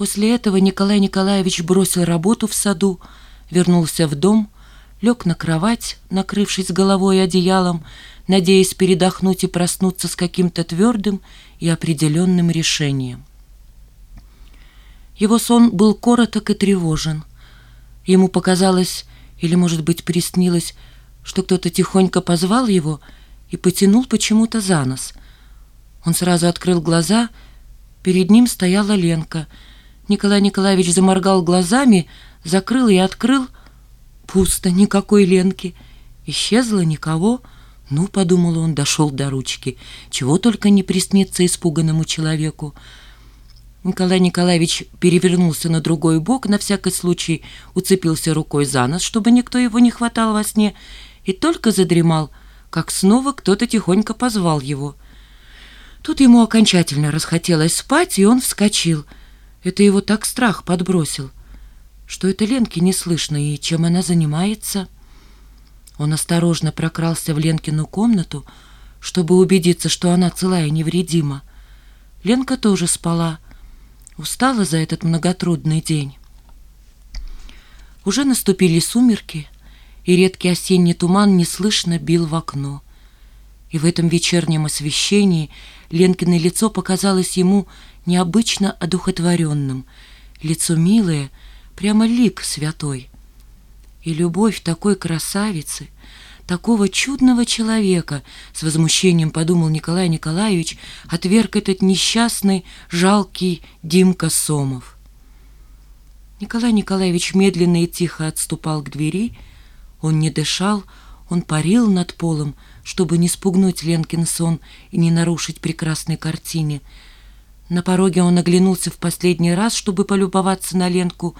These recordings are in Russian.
После этого Николай Николаевич бросил работу в саду, вернулся в дом, лег на кровать, накрывшись головой одеялом, надеясь передохнуть и проснуться с каким-то твердым и определенным решением. Его сон был короток и тревожен. Ему показалось, или, может быть, приснилось, что кто-то тихонько позвал его и потянул почему-то за нос. Он сразу открыл глаза, перед ним стояла Ленка — Николай Николаевич заморгал глазами, закрыл и открыл. Пусто, никакой Ленки. Исчезло никого. Ну, подумал он, дошел до ручки. Чего только не приснится испуганному человеку. Николай Николаевич перевернулся на другой бок, на всякий случай уцепился рукой за нос, чтобы никто его не хватал во сне, и только задремал, как снова кто-то тихонько позвал его. Тут ему окончательно расхотелось спать, и он вскочил — это его так страх подбросил, что это Ленке не слышно, и чем она занимается. Он осторожно прокрался в Ленкину комнату, чтобы убедиться, что она цела и невредима. Ленка тоже спала, устала за этот многотрудный день. Уже наступили сумерки, и редкий осенний туман неслышно бил в окно. И в этом вечернем освещении Ленкино лицо показалось ему необычно одухотворенным, лицо милое, прямо лик святой. И любовь такой красавицы, такого чудного человека, с возмущением подумал Николай Николаевич, отверг этот несчастный, жалкий Димка Сомов. Николай Николаевич медленно и тихо отступал к двери, он не дышал, он парил над полом, чтобы не спугнуть Ленкин сон и не нарушить прекрасной картине — на пороге он оглянулся в последний раз, чтобы полюбоваться на Ленку,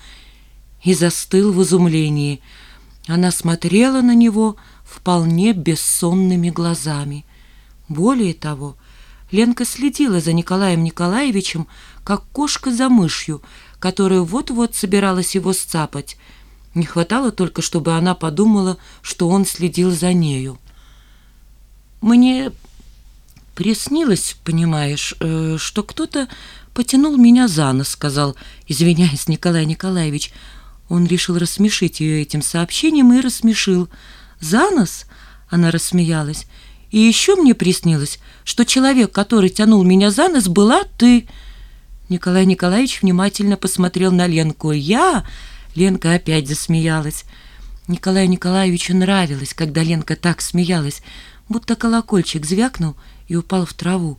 и застыл в изумлении. Она смотрела на него вполне бессонными глазами. Более того, Ленка следила за Николаем Николаевичем, как кошка за мышью, которая вот-вот собиралась его сцапать. Не хватало только, чтобы она подумала, что он следил за нею. «Мне приснилось, понимаешь, э, что кто-то потянул меня за нос, сказал, извиняясь, Николай Николаевич. Он решил рассмешить ее этим сообщением и рассмешил. «За нос?» — она рассмеялась. «И еще мне приснилось, что человек, который тянул меня за нос, была ты». Николай Николаевич внимательно посмотрел на Ленку. «Я?» — Ленка опять засмеялась. Николаю Николаевичу нравилось, когда Ленка так смеялась, будто колокольчик звякнул — и упал в траву.